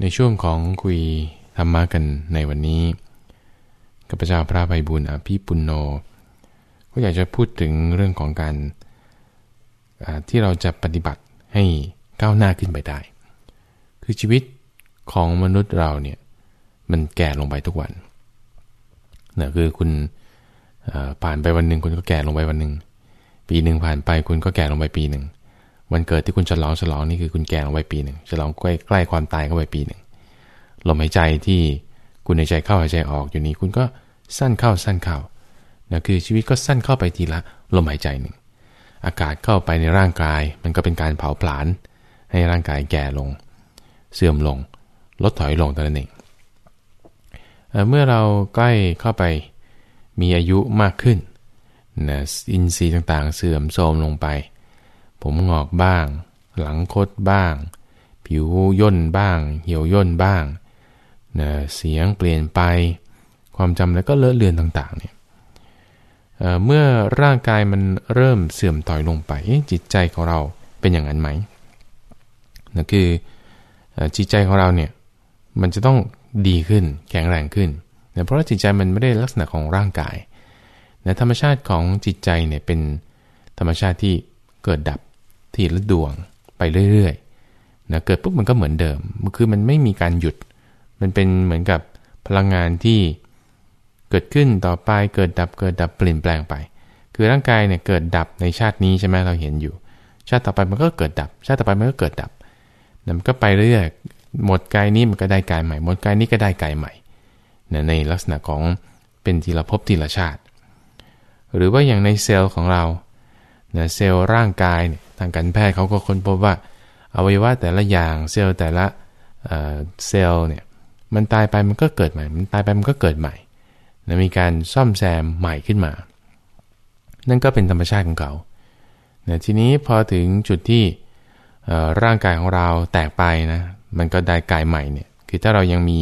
ในช่วงของคุยธรรมะกันในวันนี้กับพระเจ้าพระใบบุญอภิปุณโญก็อยากจะพูดถึงเรื่องของการที่เราจะปฏิบัติให้ก้าวหน้าขึ้นไปได้ คือชีวิตของมนุษย์เราเนี่ยมันแก่ลงไปทุกวันนะคือคุณผ่านไปวันหนึ่งคุณก็แก่ลงไปวันหนึ่งปีหนึ่งผ่านไปคุณก็แก่ลงไปปีหนึ่ง วันเกิดที่คุณฉลองฉลองนี่คือคุณแก่ลงไปปีหนึ่งฉลองใกล้ใกล้ความตายเข้าไปปีหนึ่งลมหายใจที่คุณในใจเข้าหายใจออกอยู่นี้คุณก็สั้นเข้าสั้นเข้านะคือชีวิตก็สั้นเข้าไปทีละลมหายใจหนึ่งอากาศเข้าไปในร่างกาย มันก็เป็นการเผาผลาญให้ร่างกายแก่ลง เสื่อมลง ลดถอยลงแต่นั้นเองเมื่อเราใกล้เข้าไปมีอายุมากขึ้นนะอินทรีย์ต่างๆ เสื่อมโทรมลงไป ผมงอกบ้าง หลังคดบ้าง ผิวย่นบ้าง เหี่ยวย่นบ้างนะเสียงเปลี่ยนไป ความจำแล้วก็เลอะเลือนต่างๆเนี่ยเเมื่อร่างกายมันเริ่มเสื่อมถอยลงไปจิตใจของเราเป็นอย่างนั้นไหมนะคือจิตใจของเราเนี่ยมันจะต้องดีขึ้นแข็งแรงขึ้นนะเพราะว่าจิตใจมันไม่ได้ลักษณะของร่างกายนะธรรมชาติของจิตใจเนี่ยเป็นธรรมชาติที่เกิดดับ ทีละดวงไปเรื่อยๆนะเกิดปุ๊บมันก็เหมือนเดิม คือมันไม่มีการหยุด มันเป็นเหมือนกับพลังงานที่เกิดขึ้นต่อไปเกิดดับเกิดดับเปลี่ยนแปลงไป คือร่างกายเนี่ยเกิดดับในชาตินี้ใช่ไหมเราเห็นอยู่ ชาติต่อไปมันก็เกิดดับ ชาติต่อไปมันก็เกิดดับมันก็ไปเรื่อยหมดกายนี้มันก็ได้กายใหม่ หมดกายนี้ก็ได้กายใหม่ในลักษณะของเป็นทีละภพทีละชาติ หรือว่าอย่างในเซลล์ของเรา เซลล์ร่างกายเนี่ยทางการแพทย์เขาก็ค้นพบว่าอวัยวะแต่ละอย่างเซลล์แต่ละเซลล์เนี่ยมันตายไปมันก็เกิดใหม่ มันตายไปมันก็เกิดใหม่นะมีการซ่อมแซมใหม่ขึ้นมา นั่นก็เป็นธรรมชาติของเขานะทีนี้พอถึงจุดที่ร่างกายของเราแตกไปนะมันก็ได้กายใหม่เนี่ยคือถ้าเรายังมี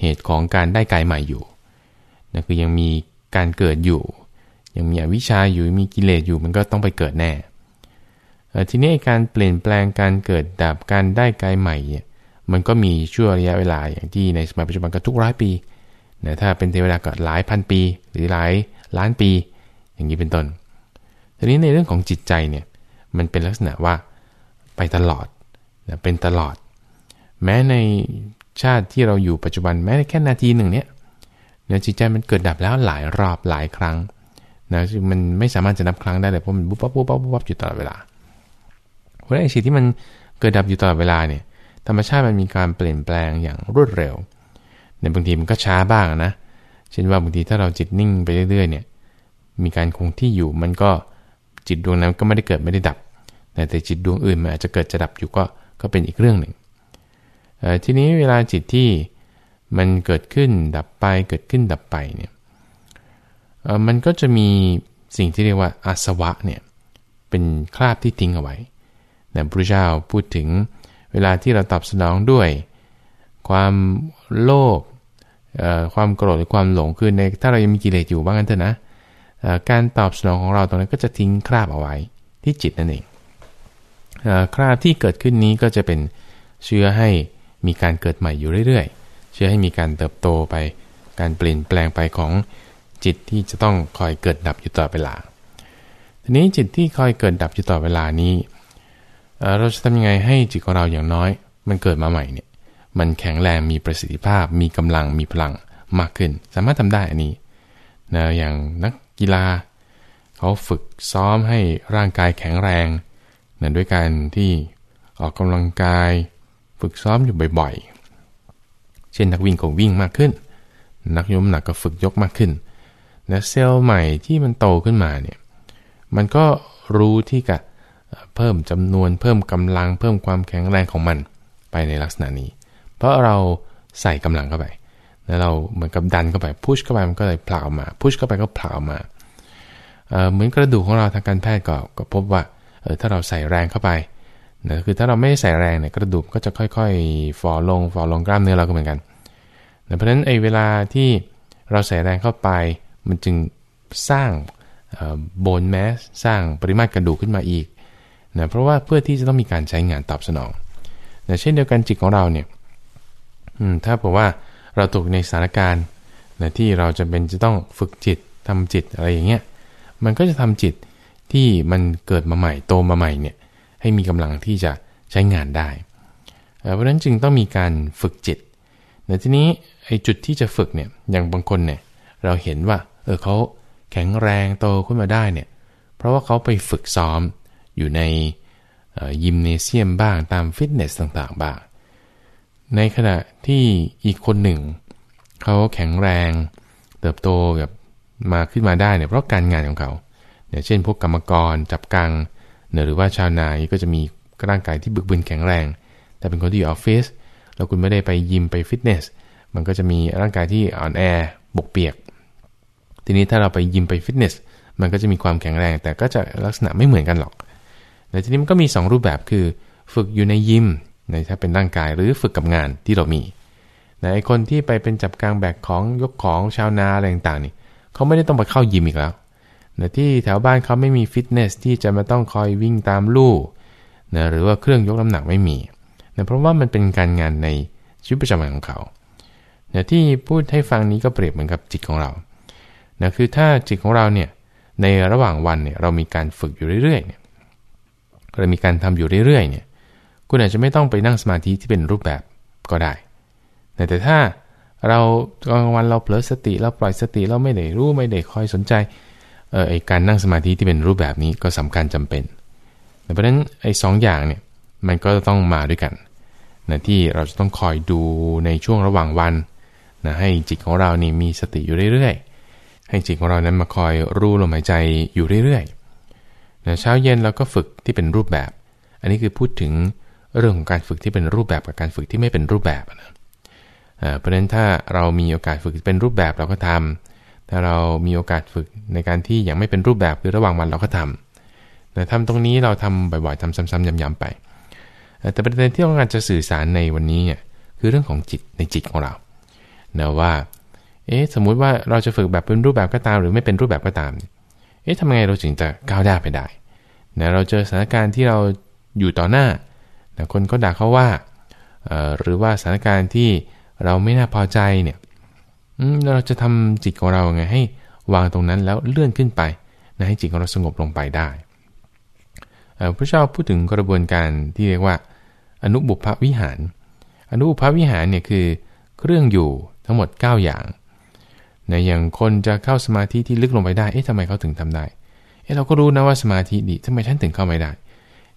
เหตุของการได้กายใหม่อยู่นะคือยังมีการเกิดอยู่ ยังมีอวิชชาอยู่มีกิเลสอยู่มันก็ต้องไปเกิดแน่ทีนี้การเปลี่ยนแปลงการเกิดดับการได้กายใหม่เนี่ยมันก็มีช่วงระยะเวลาอย่างที่ในสมัยปัจจุบันก็ทุกร้อยปีนะถ้าเป็นเทวดาก็หลายพันปี หรือหลายล้านปี อย่างนี้เป็นต้น ทีนี้ในเรื่องของจิตใจเนี่ยมันเป็นลักษณะว่าไปตลอดนะเป็นตลอด แม้ในชาติที่เราอยู่ปัจจุบันแม้แค่นาทีหนึ่งเนี่ยจิตใจมันเกิดดับแล้วหลายรอบหลายครั้ง นะมันไม่สามารถจะนับครั้งได้เลยเพราะมันบุ๊บปั๊บบุ๊บปั๊บบุ๊บปั๊บอยู่ตลอดเวลาเพราะไอ้สิ่งที่มันเกิดดับอยู่ตลอดเวลาเนี่ย ธรรมชาติมันมีการเปลี่ยนแปลงอย่างรวดเร็วในบางทีมันก็ช้าบ้างนะเช่นว่าบางทีถ้าเราจิตนิ่งไปเรื่อยๆเนี่ย มีการคงที่อยู่มันก็จิตดวงนั้นก็ไม่ได้เกิดไม่ได้ดับ แต่แต่จิตดวงอื่นมันอาจจะเกิดจะดับอยู่ก็ก็เป็นอีกเรื่องหนึ่งทีนี้เวลาจิตที่มันเกิดขึ้นดับไปเกิดขึ้นดับไปเนี่ย มันก็จะมีสิ่งที่เรียกว่าอาสวะเนี่ยเป็นคราบที่ทิ้งเอาไว้นะพระเจ้าพูดถึงเวลาที่เราตอบสนองด้วย ความโลภความโกรธหรือความหลงคือในถ้าเรายังมีกิเลสอยู่บ้างกันเถอะนะการตอบสนองของเราตรงนั้นก็จะทิ้งคราบเอาไว้ที่จิตนั่นเองคราบที่เกิดขึ้นนี้ก็จะเป็นเชื้อให้มีการเกิดใหม่อยู่เรื่อยๆ เชื่อให้มีการเติบโตไป การเปลี่ยนแปลงไปของ จิตที่จะต้องคอยเกิดดับอยู่ตลอดเวลา ทีนี้จิตที่คอยเกิดดับอยู่ตลอดเวลานี้ เราจะทำยังไงให้จิตของเราอย่างน้อย มันเกิดมาใหม่เนี่ย มันแข็งแรงมีประสิทธิภาพ มีกำลังมีพลังมากขึ้น สามารถทำได้อันนี้นะอย่างนักกีฬา เขาฝึกซ้อมให้ร่างกายแข็งแรงนะด้วยการที่ออกกำลังกาย ฝึกซ้อมอยู่บ่อยๆ เช่นนักวิ่งก็วิ่งมากขึ้น นักยกหนักก็ฝึกยกมากขึ้น และเซลล์ใหม่ที่มันโตขึ้นมาเนี่ยมันก็รู้ที่จะเพิ่มจำนวนเพิ่มกำลัง เพิ่มความแข็งแรงของมันไปในลักษณะนี้ เพราะเราใส่กำลังเข้าไปแล้วเราเหมือนกับดันเข้าไปพุชเข้าไปมันก็เลยผลักออกมาพุชเข้าไปก็ผลักออกมาเหมือนกระดูกของเราทางการแพทย์ก็ก็พบว่าถ้าเราใส่แรงเข้าไปนะคือถ้าเราไม่ใส่แรงเนี่ยกระดูกก็จะค่อยๆฝ่อลงฝ่อลงกล้ามเนื้อเราก็เหมือนกันนะเพราะฉะนั้นไอ้เวลาที่เราใส่แรงเข้าไป มันจึงสร้างโบนแมสสร้างปริมาตรกระดูกขึ้นมาอีกนะเพราะว่าเพื่อที่จะต้องมีการใช้งานตอบสนองนะเช่นเดียวกันจิตของเราเนี่ยถ้าบอกว่าเราตกในสถานการณ์นะที่เราจะเป็นจะต้องฝึกจิตทำจิตอะไรอย่างเงี้ยมันก็จะทำจิตที่มันเกิดมาใหม่โตมาใหม่เนี่ยให้มีกำลังที่จะใช้งานได้ เพราะฉะนั้นจึงต้องมีการฝึกจิตแต่ทีนี้ไอ้จุดที่จะฝึกเนี่ยอย่างบางคนเนี่ยเราเห็นว่า เออเขาแข็งแรงโตขึ้นมาได้เนี่ย เพราะว่าเขาไปฝึกซ้อมอยู่ในยิมเนเซียมบ้างตามฟิตเนสต่างๆบ้าง ในขณะที่อีกคนหนึ่ง เขาแข็งแรงเติบโตแบบมาขึ้นมาได้เนี่ยเพราะการงานของเขาเนี่ยเช่นพวกกรรมกรจับกังเนี่ยหรือว่าชาวนาก็จะมีร่างกายที่บึกบึนแข็งแรง แต่เป็นคนที่อยู่ออฟฟิศแล้วคุณไม่ได้ไปยิมไปฟิตเนสมันก็จะมีร่างกายที่อ่อนแอบกเปียก ทีนี้ถ้าเราไปยิมไปฟิตเนสมันก็จะมีความแข็งแรง แต่ก็จะลักษณะไม่เหมือนกันหรอกแต่ทีนี้มันก็มี 2 รูปแบบคือ ฝึกอยู่ในยิมในถ้าเป็นร่างกายหรือฝึกกับงานที่เรามีแต่ไอคนที่ไปเป็นจับกลางแบกของยกของชาวนาอะไรต่างๆนี่เขาไม่ได้ต้องไปเข้ายิมอีกแล้วแต่ที่แถวบ้านเขาไม่มีฟิตเนสที่จะมาต้องคอยวิ่งตามลู่นะหรือว่าเครื่องยกน้ำหนักไม่มีนะเพราะว่ามันเป็นการงานในชีวิตประจำวันของเขานะที่พูดให้ฟังนี้ก็เปรียบเหมือนกับจิตของเรา นะคือถ้าจิตของเราเนี่ยในระหว่างวันเนี่ยเรามีการฝึกอยู่เรื่อยๆเนี่ยเรามีการทำอยู่เรื่อยๆเนี่ยคุณอาจจะไม่ต้องไปนั่งสมาธิที่เป็นรูปแบบก็ได้ แต่ถ้าเรากลางวันเราเผลอสติเราปล่อยสติเราไม่ได้รู้ไม่ได้คอยสนใจเออไอการนั่งสมาธิที่เป็นรูปแบบนี้ก็สำคัญจำเป็น เพราะฉะนั้นไอ้สองอย่างเนี่ยมันก็ต้องมาด้วยกันนะที่เราจะต้องคอยดูในช่วงระหว่างวันนะให้จิตของเรานี่มีสติอยู่เรื่อยๆ ให้จิตของเรานั้นมาคอยรู้ลมหายใจอยู่เรื่อยๆนะเช้าเย็นเราก็ฝึกที่เป็นรูปแบบ อันนี้คือพูดถึงเรื่องของการฝึกที่เป็นรูปแบบกับการฝึกที่ไม่เป็นรูปแบบนะเพราะฉะนั้นถ้าเรามีโอกาสฝึกเป็นรูปแบบเราก็ทำถ้าเรามีโอกาสฝึกในการที่ยังไม่เป็นรูปแบบคือระหว่างวันเราก็ทำแต่ทำตรงนี้เราทำบ่อยๆทำซ้ำๆย้ำๆไป แต่ประเด็นที่ต้องการจะสื่อสารในวันนี้เนี่ยคือเรื่องของจิตในจิตของเรานะว่า เอ๊ะสมมุติว่าเราจะฝึกแบบเป็นรูปแบบก็ตาม หรือไม่เป็นรูปแบบก็ตาม เอ๊ะทำไงเราถึงจะก้าวหน้าไปได้นะเราเจอสถานการณ์ที่เราอยู่ต่อหน้านะคนก็ด่าเขาว่า หรือว่าสถานการณ์ที่เราไม่น่าพอใจเนี่ยเราจะทำจิตของเราไงให้วางตรงนั้นแล้วเลื่อนขึ้นไปนะให้จิตของเราสงบลงไปได้พระเจ้าพูดถึงกระบวนการที่เรียกว่า อนุบุพวิหาร อนุบุพวิหารเนี่ยคือเครื่องอยู่ทั้งหมด 9 อย่าง ในอย่างคนจะเข้าสมาธิที่ลึกลงไปได้ เอ๊ะทำไมเขาถึงทำได้ เอ๊ะเราก็รู้นะว่าสมาธิดีทำไมฉันถึงเข้าไม่ได้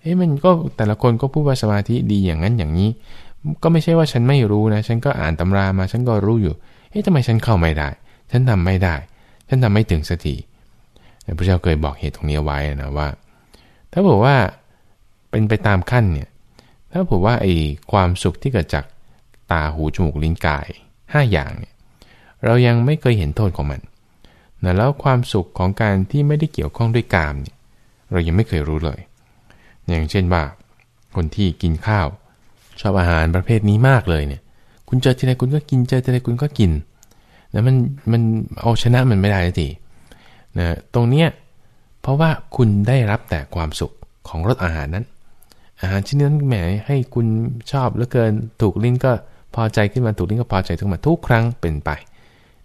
เอ๊ะมันก็แต่ละคนก็พูดว่าสมาธิดีอย่างนั้นอย่างนี้ ก็ไม่ใช่ว่าฉันไม่รู้นะ ฉันก็อ่านตำรามาฉันก็รู้อยู่ เอ๊ะทำไมฉันเข้าไม่ได้ ฉันทำไม่ได้ ฉันทำไม่ถึงสติพระเจ้าเคยบอกเหตุตรงนี้ไว้นะว่า ถ้าบอกว่าเป็นไปตามขั้นเนี่ย ถ้าบอกว่าไอ้ความสุขที่เกิดจากตาหูจมูกลิ้นกาย 5 อย่างเนี่ย เรายังไม่เคยเห็นโทษของมันนะแล้วความสุขของการที่ไม่ได้เกี่ยวข้องด้วยกามเนี่ยเรายังไม่เคยรู้เลย อย่างเช่นว่า คนที่กินข้าว ชอบอาหารประเภทนี้มากเลยเนี่ย คุณเจอทีไรคุณก็กินเจอทีไรคุณก็กินนะมันมันเอาชนะมันไม่ได้ทีนะตรงเนี้ยเพราะว่าคุณได้รับแต่ความสุขของรสอาหารนั้น อาหารชิ้นนั้นแหมให้คุณชอบเหลือเกินถูกลิ้นก็พอใจขึ้นมาถูกลิ้นก็พอใจขึ้นมาทุกครั้งเป็นไป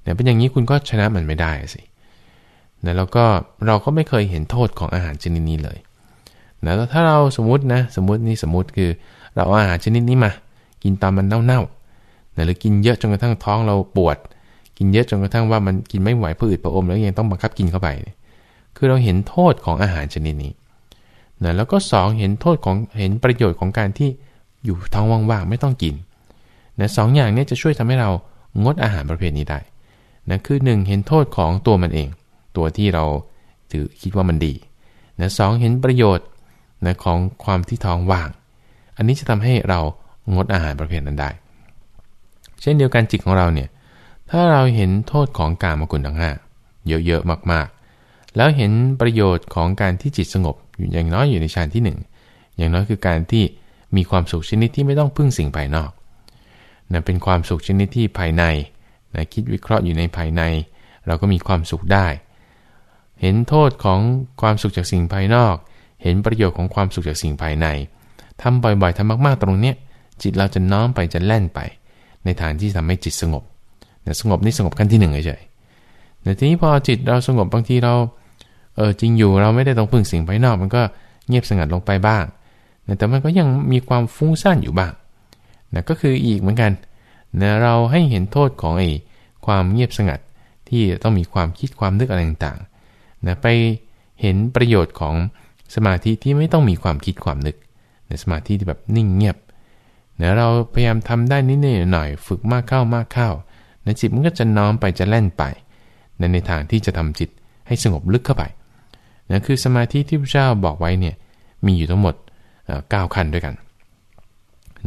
เนี่ยเป็นอย่างนี้คุณก็ชนะมันไม่ได้สินะแล้วก็เราก็ไม่เคยเห็นโทษของอาหารชนิดนี้เลยนะแล้วถ้าเราสมมตินะสมมตินี่สมมติคือเราเอาอาหารชนิดนี้มา กินตามมันเน่าๆนะหรือกินเยอะจนกระทั่งท้องเราปวด กินเยอะจนกระทั่งว่ามันกินไม่ไหวพืดประอมแล้วยังต้องบังคับกินเข้าไป คือเราเห็นโทษของอาหารชนิดนี้นะแล้วก็ 2 เห็นโทษของเห็นประโยชน์ของการที่อยู่ท้องว่างๆไม่ต้องกินนะสองอย่างนี้จะช่วยทำให้เรางดอาหารประเภทนี้ได้ นะคือ 1 เห็นโทษของตัวมันเอง ตัวที่เราถือคิดว่ามันดีนะสเห็นประโยชน์นะของความที่ท้องว่าง อันนี้จะทำให้เรางดอาหารประเภทนั้นได้ เช่นเดียวกันจิตของเราเนี่ยถ้าเราเห็นโทษของการมกุลทั้งห้าเยอะๆมากๆ แล้วเห็นประโยชน์ของการที่จิตสงบอยู่อย่างน้อยอยู่ในฌานที่ 1 อย่างน้อยคือการที่มีความสุขชนิดที่ไม่ต้องพึ่งสิ่งภายนอกนะเป็นความสุขชนิดที่ภายใน นะคิดวิเคราะห์อยู่ในภายใน เราก็มีความสุขได้ เห็นโทษของความสุขจากสิ่งภายนอก เห็นประโยชน์ของความสุขจากสิ่งภายในทำบ่อยๆทำมากๆตรงเนี้ยจิตเราจะน้อมไปจะแล่นไป ในทางที่ทำให้จิตสงบนะสงบนี่สงบขั้นที่หนึ่งเฉยๆแต่ทีนี้พอจิตเราสงบบางทีเราเออจริงอยู่เราไม่ได้ต้องพึ่งสิ่งภายนอก มันก็เงียบสงัดลงไปบ้าง แต่มันก็ยังมีความฟุ้งซ่านอยู่บ้างนะก็คืออีกเหมือนกัน นะเราให้เห็นโทษของไอ้ความเงียบสงัดที่ต้องมีความคิดความนึกอะไรต่างๆนะไปเห็นประโยชน์ของสมาธิที่ไม่ต้องมีความคิดความนึกในสมาธิที่แบบนิ่งเงียบเนะเราพยายามทำได้นิดหน่อยฝึกมากเข้ามากเข้านะจิตมันก็จะน้อมไปจะแล่นไปในในทางที่จะทำจิตให้สงบลึกเข้าไปนะคือสมาธิที่พระเจ้าบอกไว้เนี่ยมีอยู่ทั้งหมด9ขั้นด้วยกัน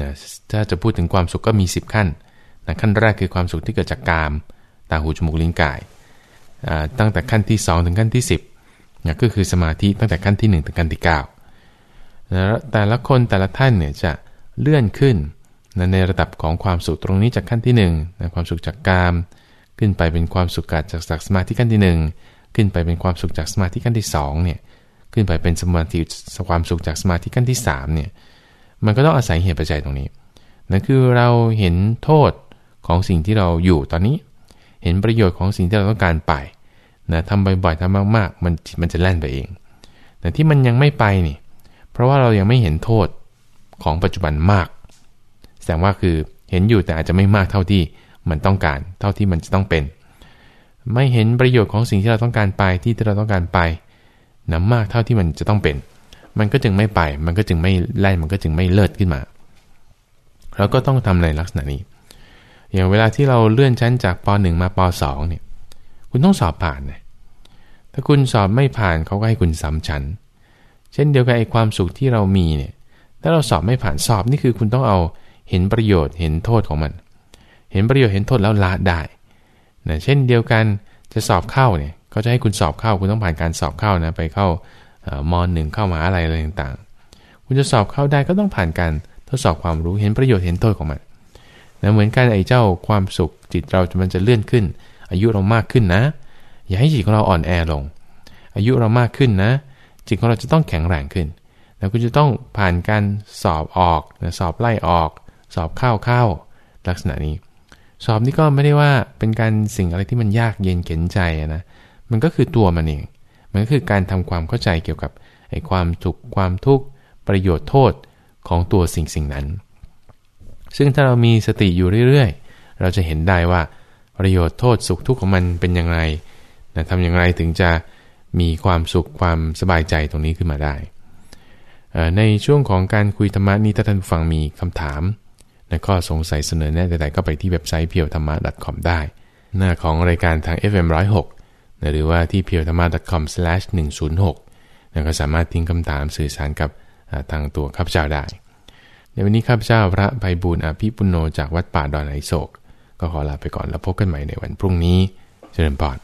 นะถ้าจะพูดถึงความสุขก็มี 10 ขั้น นะขั้นแรกคือความสุขที่เกิดจากกาม ตาหูจมูกลิ้นกาย ตั้งแต่ขั้นที่ 2 ถึงขั้นที่ 10นะก็คือสมาธิตั้งแต่ขั้นที่ 1 ถึงขั้นที่9นะแต่ละคนแต่ละท่านเนี่ยจะเลื่อนขึ้นนะในระดับของความสุขตรงนี้จากขั้นที่1นะความสุขจากกาม ขึ้นไปเป็นความสุขจากจากสมาธิขั้นที่ 1 ขึ้นไปเป็นความสุขจากสมาธิขั้นที่2เนี่ยขึ้นไปเป็นสมาธิความสุขจากสมาธิขั้นที่3เนี่ยมันก็ต้องอาศัยเหตุปัจจัยตรงนี้นั่นคือเราเห็นโทษ ของสิ่งที่เราอยู่ตอนนี้ เห็นประโยชน์ของสิ่งที่เราต้องการไปนะทำบ่อยๆทำมากๆ มันมันจะแล่นไปเอง แต่ที่มันยังไม่ไปนี่ เพราะว่าเรายังไม่เห็นโทษของปัจจุบันมาก แสดงว่าคือเห็นอยู่แต่อาจจะไม่มากเท่าที่มันต้องการ เท่าที่มันจะต้องเป็น ไม่เห็นประโยชน์ของสิ่งที่เราต้องการไปที่ที่เราต้องการไปนะมากเท่าที่มันจะต้องเป็น มันก็จึงไม่ไป มันก็จึงไม่แล่น มันก็จึงไม่เลิศขึ้นมา เราก็ต้องทำในลักษณะนี้ อย่างเวลาที่เราเลื่อนชั้นจากป .1 มาป .2 เนี่ย คุณต้องสอบผ่านนะถ้าคุณสอบไม่ผ่านเขาก็ให้คุณซ้ำชั้น เช่นเดียวกันไอ้ความสุขที่เรามีเนี่ย ถ้าเราสอบไม่ผ่านสอบนี่คือคุณต้องเอาเห็นประโยชน์เห็นโทษของมัน เห็นประโยชน์เห็นโทษแล้วละได้นะเช่นเดียวกันจะสอบเข้าเนี่ยก็จะให้คุณสอบเข้า คุณต้องผ่านการสอบเข้านะไปเข้ามหนึ่งเข้ามาอะไรอะไรต่างๆ คุณจะสอบเข้าได้ก็ต้องผ่านการทดสอบความรู้เห็นประโยชน์เห็นโทษของมัน นะเหมือนกันไอ้เจ้าความสุขจิตเราจะมันจะเลื่อนขึ้น อายุเรามากขึ้นนะ อย่าให้จิตของเราอ่อนแอลง อายุเรามากขึ้นนะ จิตของเราจะต้องแข็งแรงขึ้นแล้วคุณจะต้องผ่านการสอบออกนะสอบไล่ออก สอบเข้าเข้าลักษณะนี้ สอบนี่ก็ไม่ได้ว่าเป็นการสิ่งอะไรที่มันยากเย็นเข็นใจนะมันก็คือตัวมันเองมันก็คือการทำความเข้าใจเกี่ยวกับไอ้ความทุขความทุกข์ประโยชน์โทษของตัวสิ่งสิ่งนั้น ซึ่งถ้าเรามีสติอยู่เรื่อยๆ เราจะเห็นได้ว่าประโยชน์โทษสุขทุกข์ของมันเป็นอยังไงนะทำอย่างไรถึงจะมีความสุขความสบายใจตรงนี้ขึ้นมาได้ ในช่วงของการคุยธรรมะนี้ถ้าท่านฟังมีคำถามและข้อสงสัยเสนอแนะใดๆ ก็ไปที่เว็บไซต์เพียวธรรมะ .com ได้ หน้าของรายการทาง FM 106 หรือว่าที่ p พียวธรรมะ .com/106 ก็สามารถทิ้งคำถามสื่อสารกับทางตัวข้าพเจ้าได้ ในวันนี้ข้าพเจ้าพระภัยบูลอภิปุโนจากวัดป่าดอนไอโศก ก็ขอลาไปก่อนแล้วพบกันใหม่ในวันพรุ่งนี้ เจริญพร